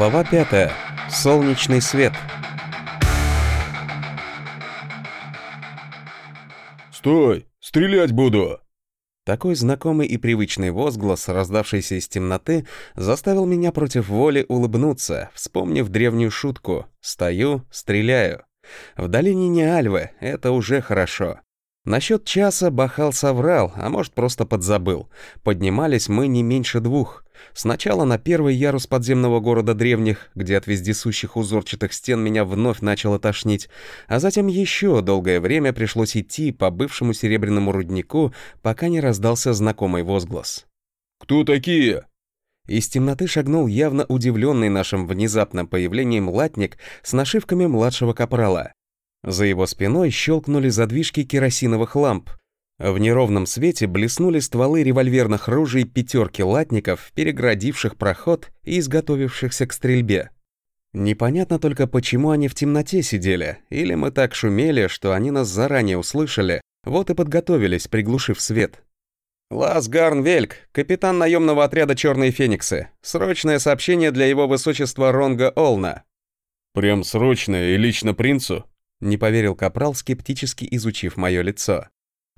Глава 5. Солнечный свет. «Стой! Стрелять буду!» Такой знакомый и привычный возглас, раздавшийся из темноты, заставил меня против воли улыбнуться, вспомнив древнюю шутку «Стою, стреляю». В долине не Альвы, это уже хорошо. Насчет часа Бахал соврал, а может просто подзабыл. Поднимались мы не меньше двух. Сначала на первый ярус подземного города древних, где от вездесущих узорчатых стен меня вновь начало тошнить, а затем еще долгое время пришлось идти по бывшему серебряному руднику, пока не раздался знакомый возглас. «Кто такие?» Из темноты шагнул явно удивленный нашим внезапным появлением латник с нашивками младшего капрала. За его спиной щелкнули задвижки керосиновых ламп. В неровном свете блеснули стволы револьверных ружей пятерки латников, переградивших проход и изготовившихся к стрельбе. Непонятно только, почему они в темноте сидели, или мы так шумели, что они нас заранее услышали, вот и подготовились, приглушив свет. «Лас Гарнвельк, капитан наемного отряда «Черные фениксы». Срочное сообщение для его высочества Ронга Олна». «Прям срочное и лично принцу?» Не поверил Капрал, скептически изучив мое лицо.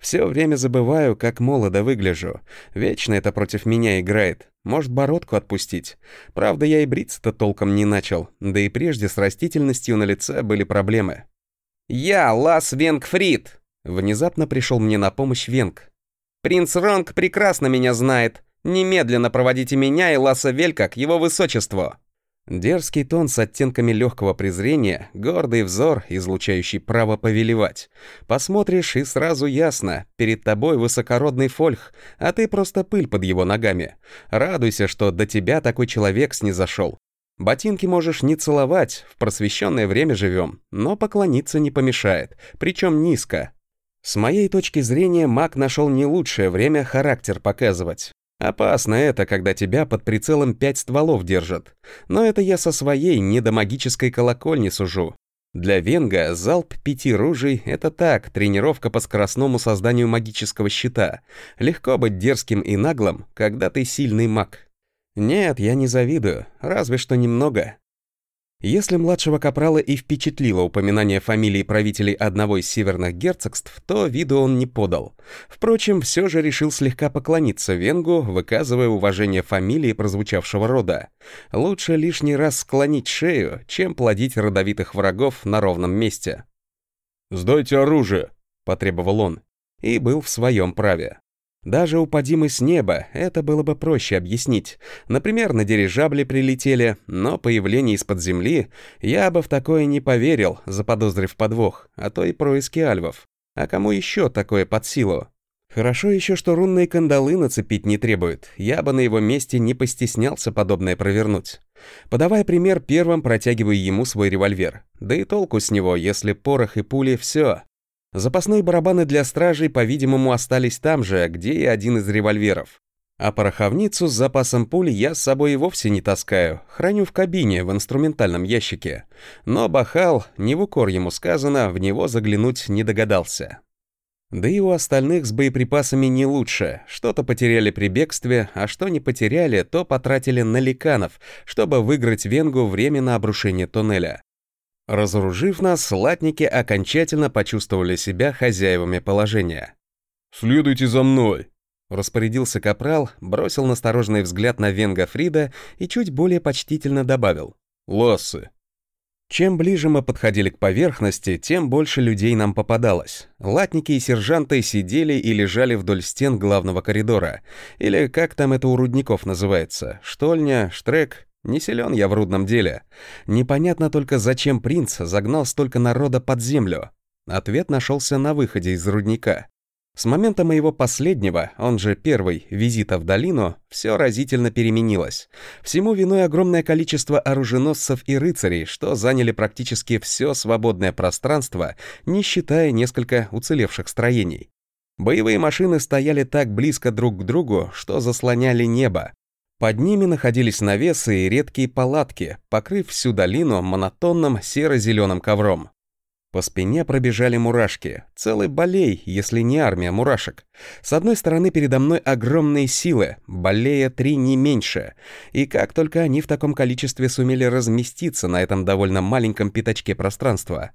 Все время забываю, как молодо выгляжу. Вечно это против меня играет. Может, бородку отпустить. Правда, я и бриться-то толком не начал. Да и прежде с растительностью на лице были проблемы. «Я, Лас Венгфрид!» Внезапно пришел мне на помощь Венг. «Принц Ронг прекрасно меня знает. Немедленно проводите меня и Ласа Велька к его высочеству!» Дерзкий тон с оттенками легкого презрения, гордый взор, излучающий право повелевать. Посмотришь, и сразу ясно, перед тобой высокородный фольх, а ты просто пыль под его ногами. Радуйся, что до тебя такой человек снизошел. Ботинки можешь не целовать, в просвещенное время живем, но поклониться не помешает, причем низко. С моей точки зрения, маг нашел не лучшее время характер показывать. Опасно это, когда тебя под прицелом пять стволов держат. Но это я со своей недомагической колокольни сужу. Для Венга залп пяти ружей — это так, тренировка по скоростному созданию магического щита. Легко быть дерзким и наглым, когда ты сильный маг. Нет, я не завидую, разве что немного. Если младшего капрала и впечатлило упоминание фамилии правителей одного из северных герцогств, то виду он не подал. Впрочем, все же решил слегка поклониться Венгу, выказывая уважение фамилии прозвучавшего рода. Лучше лишний раз склонить шею, чем плодить родовитых врагов на ровном месте. «Сдайте оружие!» — потребовал он. И был в своем праве. Даже упади мы с неба, это было бы проще объяснить. Например, на дирижабле прилетели, но появление из-под земли я бы в такое не поверил, заподозрив подвох, а то и происки альвов. А кому еще такое под силу? Хорошо еще, что рунные кандалы нацепить не требует. Я бы на его месте не постеснялся подобное провернуть. Подавая пример, первым протягиваю ему свой револьвер. Да и толку с него, если порох и пули — все. Запасные барабаны для стражей, по-видимому, остались там же, где и один из револьверов. А пороховницу с запасом пуль я с собой и вовсе не таскаю, храню в кабине в инструментальном ящике. Но Бахал, не в укор ему сказано, в него заглянуть не догадался. Да и у остальных с боеприпасами не лучше. Что-то потеряли при бегстве, а что не потеряли, то потратили на ликанов, чтобы выиграть Венгу время на обрушение туннеля. Разоружив нас, латники окончательно почувствовали себя хозяевами положения. «Следуйте за мной!» Распорядился капрал, бросил настороженный взгляд на Венга Фрида и чуть более почтительно добавил. «Лассы!» Чем ближе мы подходили к поверхности, тем больше людей нам попадалось. Латники и сержанты сидели и лежали вдоль стен главного коридора. Или как там это у рудников называется? Штольня, штрек, не силен я в рудном деле. Непонятно только, зачем принц загнал столько народа под землю. Ответ нашелся на выходе из рудника. С момента моего последнего, он же первый, визита в долину, все разительно переменилось. Всему виной огромное количество оруженосцев и рыцарей, что заняли практически все свободное пространство, не считая несколько уцелевших строений. Боевые машины стояли так близко друг к другу, что заслоняли небо, под ними находились навесы и редкие палатки, покрыв всю долину монотонным серо-зеленым ковром. По спине пробежали мурашки. Целый болей, если не армия мурашек. С одной стороны, передо мной огромные силы, болея три не меньше. И как только они в таком количестве сумели разместиться на этом довольно маленьком пятачке пространства.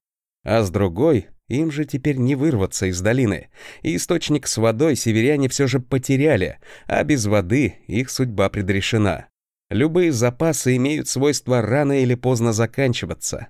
А с другой, им же теперь не вырваться из долины. И источник с водой северяне все же потеряли, а без воды их судьба предрешена. Любые запасы имеют свойство рано или поздно заканчиваться.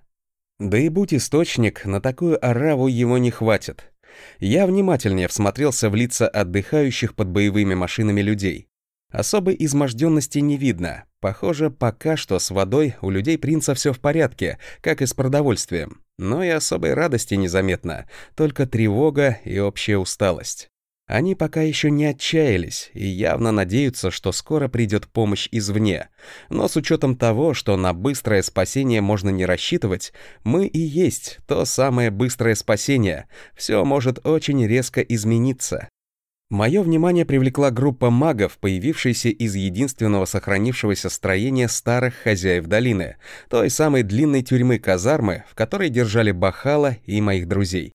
Да и будь источник, на такую ораву его не хватит. Я внимательнее всмотрелся в лица отдыхающих под боевыми машинами людей. Особой изможденности не видно. Похоже, пока что с водой у людей принца все в порядке, как и с продовольствием. Но и особой радости незаметно, только тревога и общая усталость. Они пока еще не отчаялись и явно надеются, что скоро придет помощь извне. Но с учетом того, что на быстрое спасение можно не рассчитывать, мы и есть то самое быстрое спасение. Все может очень резко измениться. Мое внимание привлекла группа магов, появившаяся из единственного сохранившегося строения старых хозяев долины, той самой длинной тюрьмы казармы, в которой держали Бахала и моих друзей.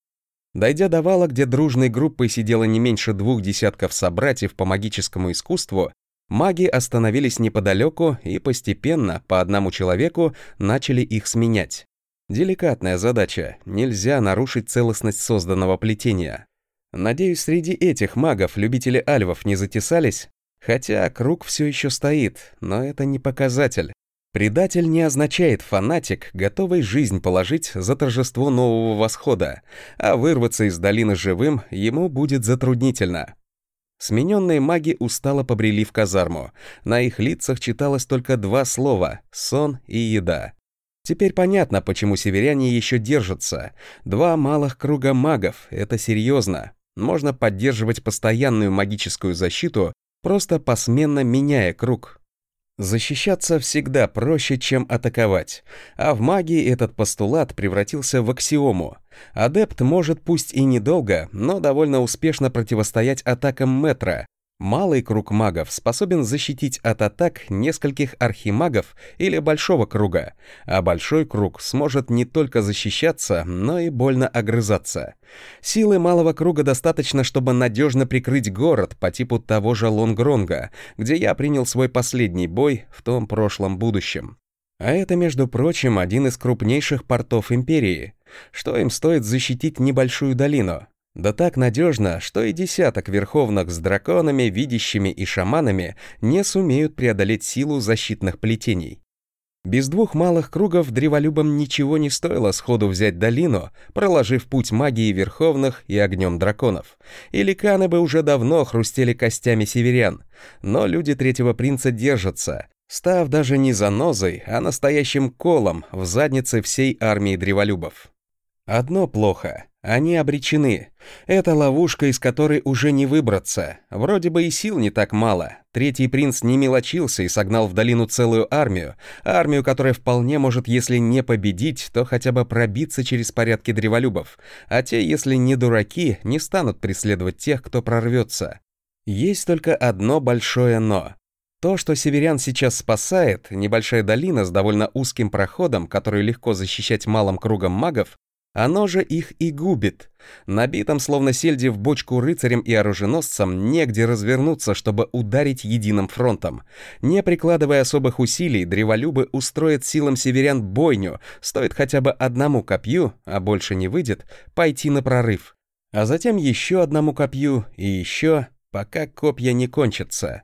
Дойдя до вала, где дружной группой сидело не меньше двух десятков собратьев по магическому искусству, маги остановились неподалеку и постепенно, по одному человеку, начали их сменять. Деликатная задача, нельзя нарушить целостность созданного плетения. Надеюсь, среди этих магов любители альвов не затесались, хотя круг все еще стоит, но это не показатель. Предатель не означает фанатик, готовый жизнь положить за торжество нового восхода, а вырваться из долины живым ему будет затруднительно. Смененные маги устало побрели в казарму. На их лицах читалось только два слова — сон и еда. Теперь понятно, почему северяне еще держатся. Два малых круга магов — это серьезно. Можно поддерживать постоянную магическую защиту, просто посменно меняя круг. Защищаться всегда проще, чем атаковать, а в магии этот постулат превратился в аксиому. Адепт может пусть и недолго, но довольно успешно противостоять атакам метра, Малый круг магов способен защитить от атак нескольких архимагов или большого круга, а большой круг сможет не только защищаться, но и больно огрызаться. Силы малого круга достаточно, чтобы надежно прикрыть город по типу того же Лонгронга, где я принял свой последний бой в том прошлом будущем. А это, между прочим, один из крупнейших портов Империи. Что им стоит защитить небольшую долину? Да так надежно, что и десяток верховных с драконами, видящими и шаманами не сумеют преодолеть силу защитных плетений. Без двух малых кругов древолюбам ничего не стоило сходу взять долину, проложив путь магии верховных и огнем драконов. И ликаны бы уже давно хрустели костями северян, но люди третьего принца держатся, став даже не занозой, а настоящим колом в заднице всей армии древолюбов. Одно плохо. Они обречены. Это ловушка, из которой уже не выбраться. Вроде бы и сил не так мало. Третий принц не мелочился и согнал в долину целую армию. Армию, которая вполне может, если не победить, то хотя бы пробиться через порядки древолюбов. А те, если не дураки, не станут преследовать тех, кто прорвется. Есть только одно большое «но». То, что северян сейчас спасает, небольшая долина с довольно узким проходом, который легко защищать малым кругом магов, оно же их и губит. Набитым, словно сельди в бочку рыцарям и оруженосцам, негде развернуться, чтобы ударить единым фронтом. Не прикладывая особых усилий, древолюбы устроят силам северян бойню, стоит хотя бы одному копью, а больше не выйдет, пойти на прорыв. А затем еще одному копью и еще, пока копья не кончатся.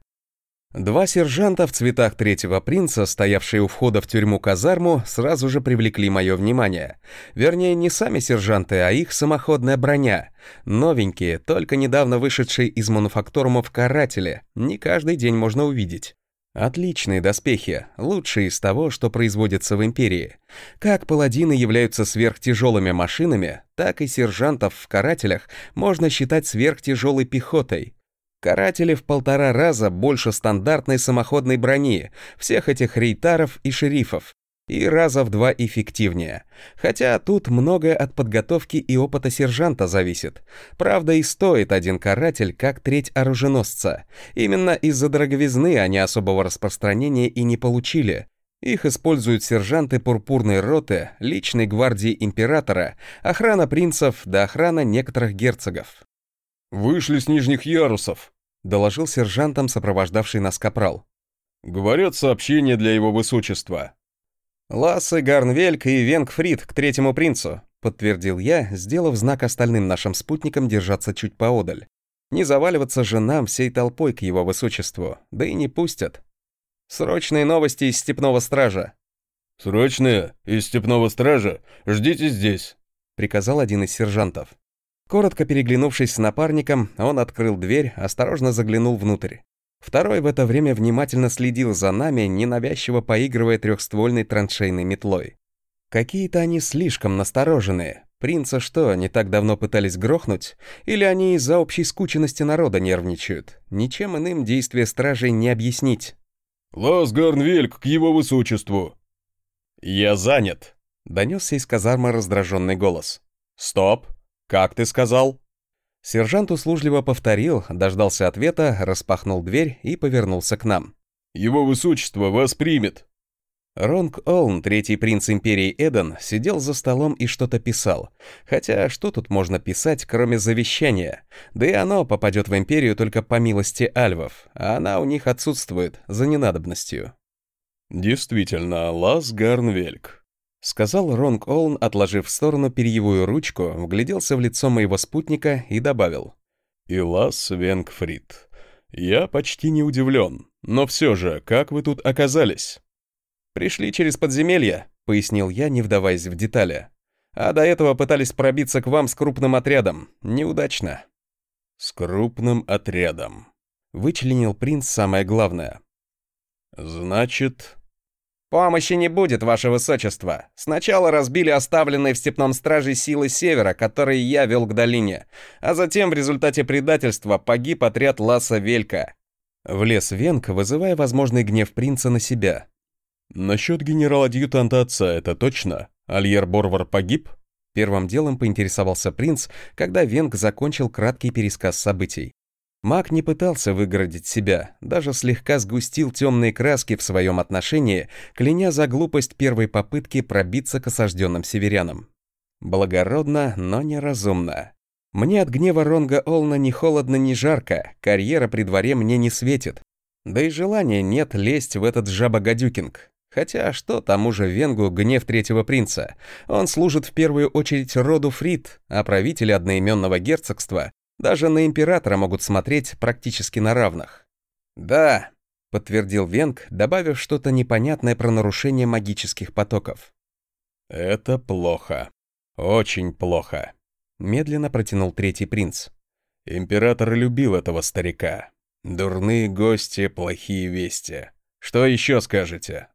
Два сержанта в цветах третьего принца, стоявшие у входа в тюрьму-казарму, сразу же привлекли мое внимание. Вернее, не сами сержанты, а их самоходная броня. Новенькие, только недавно вышедшие из мануфактурумов каратели. Не каждый день можно увидеть. Отличные доспехи, лучшие из того, что производится в Империи. Как паладины являются сверхтяжелыми машинами, так и сержантов в карателях можно считать сверхтяжелой пехотой. Каратели в полтора раза больше стандартной самоходной брони, всех этих рейтаров и шерифов, и раза в два эффективнее. Хотя тут многое от подготовки и опыта сержанта зависит. Правда, и стоит один каратель как треть оруженосца. Именно из-за дороговизны они особого распространения и не получили. Их используют сержанты пурпурной роты, личной гвардии императора, охрана принцев да охрана некоторых герцогов. «Вышли с нижних ярусов», — доложил сержантом сопровождавший нас капрал. «Говорят, сообщение для его высочества». «Лассе, Гарнвельк и Венгфрид к третьему принцу», — подтвердил я, сделав знак остальным нашим спутникам держаться чуть поодаль. Не заваливаться же нам всей толпой к его высочеству, да и не пустят. Срочные новости из Степного Стража. «Срочные? Из Степного Стража? Ждите здесь», — приказал один из сержантов. Коротко переглянувшись с напарником, он открыл дверь, осторожно заглянул внутрь. Второй в это время внимательно следил за нами, ненавязчиво поигрывая трехствольной траншейной метлой. Какие-то они слишком настороженные. Принца что, не так давно пытались грохнуть? Или они из-за общей скученности народа нервничают? Ничем иным действия стражей не объяснить. «Лас Гарнвельк к его высочеству!» «Я занят», — донесся из казармы раздраженный голос. «Стоп! Как ты сказал?» Сержант услужливо повторил, дождался ответа, распахнул дверь и повернулся к нам. «Его высочество вас примет!» Ронг Олн, третий принц империи Эден, сидел за столом и что-то писал. Хотя что тут можно писать, кроме завещания? Да и оно попадет в империю только по милости альвов, а она у них отсутствует за ненадобностью. «Действительно, Лас Гарнвельк», — сказал Ронг Олн, отложив в сторону перьевую ручку, вгляделся в лицо моего спутника и добавил. «И Лас Венгфрид. Я почти не удивлен. Но все же, как вы тут оказались?» «Пришли через подземелье», — пояснил я, не вдаваясь в детали. «А до этого пытались пробиться к вам с крупным отрядом. Неудачно». «С крупным отрядом», — вычленил принц самое главное. «Значит...» «Помощи не будет, ваше высочество. Сначала разбили оставленные в степном страже силы севера, которые я вел к долине, а затем в результате предательства погиб отряд Ласа Велька». Влез Венк, вызывая возможный гнев принца на себя. «Насчет генерал-адъютанта отца это точно? Альер Борвар погиб?» Первым делом поинтересовался принц, когда Венг закончил краткий пересказ событий. Маг не пытался выгородить себя, даже слегка сгустил темные краски в своем отношении, кляня за глупость первой попытки пробиться к осажденным северянам. Благородно, но неразумно. Мне от гнева Ронга Олна ни холодно, ни жарко, карьера при дворе мне не светит. Да и желания нет лезть в этот жабогадюкинг. Хотя что тому же Венгу гнев третьего принца? Он служит в первую очередь роду Фрид, а правители одноименного герцогства даже на императора могут смотреть практически на равных. «Да», — подтвердил Венг, добавив что-то непонятное про нарушение магических потоков. «Это плохо. Очень плохо», — медленно протянул третий принц. «Император любил этого старика. Дурные гости, плохие вести. Что еще скажете?»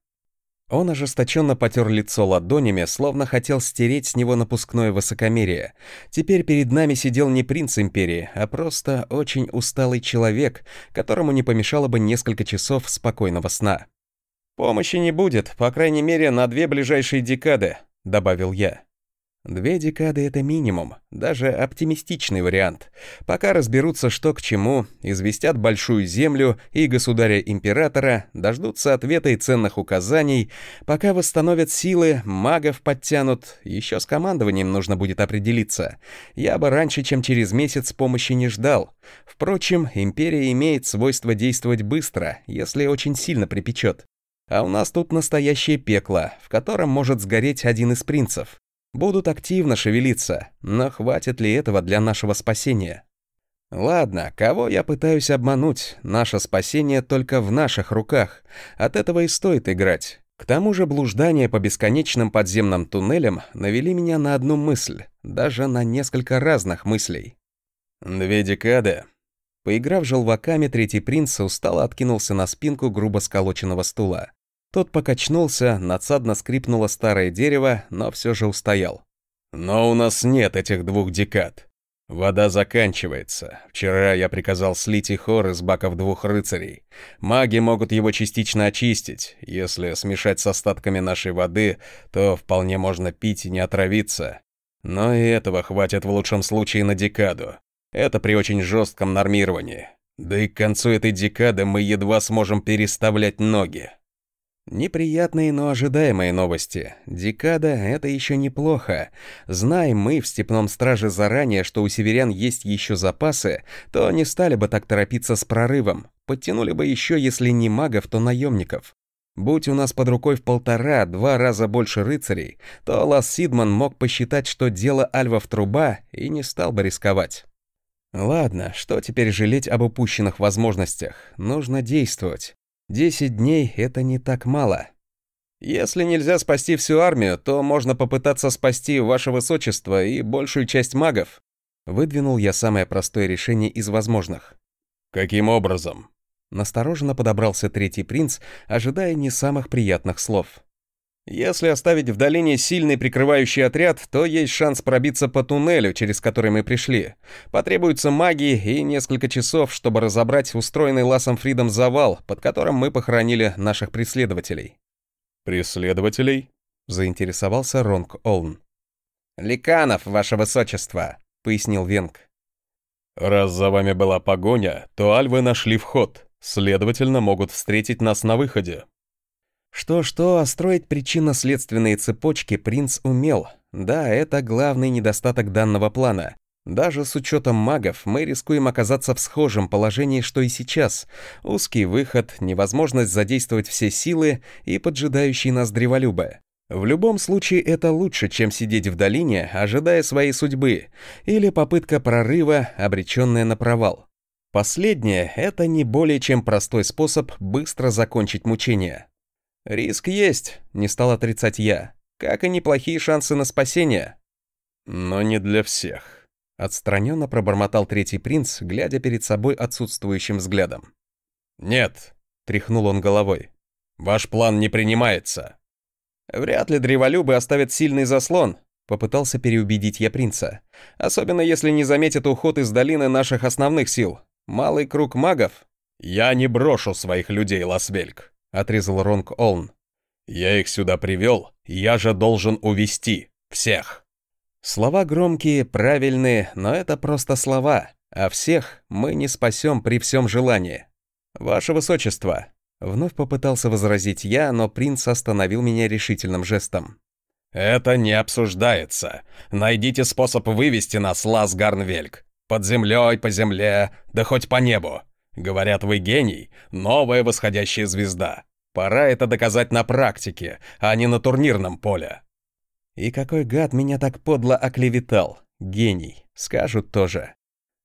Он ожесточенно потер лицо ладонями, словно хотел стереть с него напускное высокомерие. Теперь перед нами сидел не принц империи, а просто очень усталый человек, которому не помешало бы несколько часов спокойного сна. «Помощи не будет, по крайней мере, на две ближайшие декады», — добавил я. Две декады — это минимум, даже оптимистичный вариант. Пока разберутся, что к чему, известят Большую Землю и Государя-Императора, дождутся ответа и ценных указаний, пока восстановят силы, магов подтянут, еще с командованием нужно будет определиться. Я бы раньше, чем через месяц помощи не ждал. Впрочем, Империя имеет свойство действовать быстро, если очень сильно припечет. А у нас тут настоящее пекло, в котором может сгореть один из принцев. Будут активно шевелиться, но хватит ли этого для нашего спасения? Ладно, кого я пытаюсь обмануть? Наше спасение только в наших руках. От этого и стоит играть. К тому же блуждания по бесконечным подземным туннелям навели меня на одну мысль, даже на несколько разных мыслей. Две декады. Поиграв желваками, третий принц устало откинулся на спинку грубо сколоченного стула. Тот покачнулся, надсадно скрипнуло старое дерево, но все же устоял. «Но у нас нет этих двух декад. Вода заканчивается. Вчера я приказал слить и хор из баков двух рыцарей. Маги могут его частично очистить. Если смешать с остатками нашей воды, то вполне можно пить и не отравиться. Но и этого хватит в лучшем случае на декаду. Это при очень жестком нормировании. Да и к концу этой декады мы едва сможем переставлять ноги. Неприятные, но ожидаемые новости. Декада — это еще неплохо. Знаем мы в Степном Страже заранее, что у северян есть еще запасы, то не стали бы так торопиться с прорывом. Подтянули бы еще, если не магов, то наемников. Будь у нас под рукой в полтора-два раза больше рыцарей, то Лас Сидман мог посчитать, что дело альвов труба, и не стал бы рисковать. Ладно, что теперь жалеть об упущенных возможностях? Нужно действовать. Десять дней — это не так мало. Если нельзя спасти всю армию, то можно попытаться спасти ваше высочество и большую часть магов. Выдвинул я самое простое решение из возможных. Каким образом? Настороженно подобрался третий принц, ожидая не самых приятных слов. Если оставить в долине сильный прикрывающий отряд, то есть шанс пробиться по туннелю, через который мы пришли. Потребуется магии и несколько часов, чтобы разобрать устроенный Ласом Фридом завал, под которым мы похоронили наших преследователей. «Преследователей?» — заинтересовался Ронг Олн. «Ликанов, ваше высочество», — пояснил Венг. «Раз за вами была погоня, то альвы нашли вход, следовательно, могут встретить нас на выходе», что-что, а строить причинно-следственные цепочки принц умел. Да, это главный недостаток данного плана. Даже с учетом магов мы рискуем оказаться в схожем положении, что и сейчас. Узкий выход, невозможность задействовать все силы и поджидающий нас древолюбы. В любом случае это лучше, чем сидеть в долине, ожидая своей судьбы, или попытка прорыва, обреченная на провал. Последнее — это не более чем простой способ быстро закончить мучения. «Риск есть», — не стал отрицать я. «Как и неплохие шансы на спасение». «Но не для всех», — отстраненно пробормотал третий принц, глядя перед собой отсутствующим взглядом. «Нет», — тряхнул он головой. «Ваш план не принимается». «Вряд ли древолюбы оставят сильный заслон», — попытался переубедить я принца. «Особенно если не заметят уход из долины наших основных сил. Малый круг магов...» «Я не брошу своих людей, Ласвельк», отрезал Ронг Олн. «Я их сюда привел, я же должен увести всех». Слова громкие, правильные, но это просто слова, а всех мы не спасем при всем желании. «Ваше Высочество», — вновь попытался возразить я, но принц остановил меня решительным жестом. «Это не обсуждается. Найдите способ вывести нас, Лас Гарнвельк. Под землей, по земле, да хоть по небу. Говорят, вы гений, новая восходящая звезда. Пора это доказать на практике, а не на турнирном поле. И какой гад меня так подло оклеветал. Гений, скажут тоже.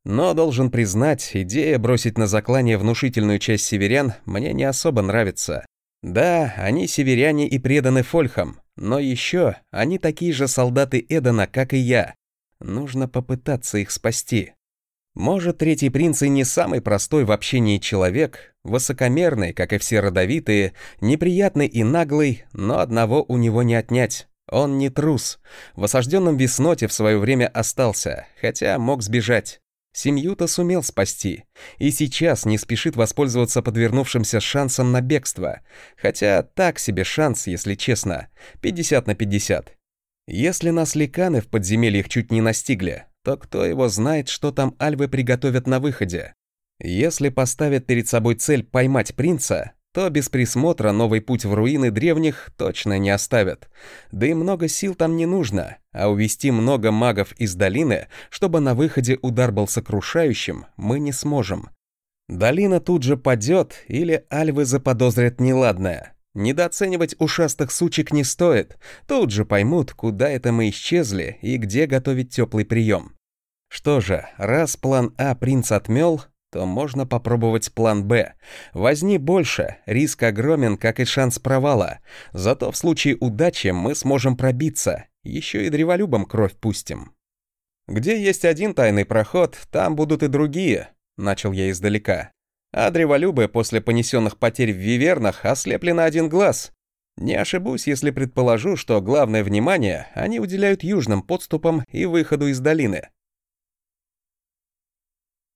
Но должен признать, идея бросить на заклание внушительную часть северян мне не особо нравится. Да, они северяне и преданы фольхам, но еще они такие же солдаты Эдена, как и я. Нужно попытаться их спасти. Может, третий принц и не самый простой в общении человек, высокомерный, как и все родовитые, неприятный и наглый, но одного у него не отнять. Он не трус. В осажденном Весноте в свое время остался, хотя мог сбежать. Семью-то сумел спасти, и сейчас не спешит воспользоваться подвернувшимся шансом на бегство. Хотя так себе шанс, если честно, 50 на 50. Если нас ликаны в подземельях чуть не настигли, то кто его знает, что там альвы приготовят на выходе. Если поставят перед собой цель поймать принца, то без присмотра новый путь в руины древних точно не оставят. Да и много сил там не нужно, а увести много магов из долины, чтобы на выходе удар был сокрушающим, мы не сможем. Долина тут же падет, или альвы заподозрят неладное. Недооценивать ушастых сучек не стоит, тут же поймут, куда это мы исчезли и где готовить теплый прием. Что же, раз план А принц отмел, то можно попробовать план Б. Возни больше, риск огромен, как и шанс провала. Зато в случае удачи мы сможем пробиться, еще и древолюбам кровь пустим. «Где есть один тайный проход, там будут и другие», — начал я издалека. А древолюбы после понесенных потерь в вивернах ослепли на один глаз. Не ошибусь, если предположу, что главное внимание они уделяют южным подступам и выходу из долины.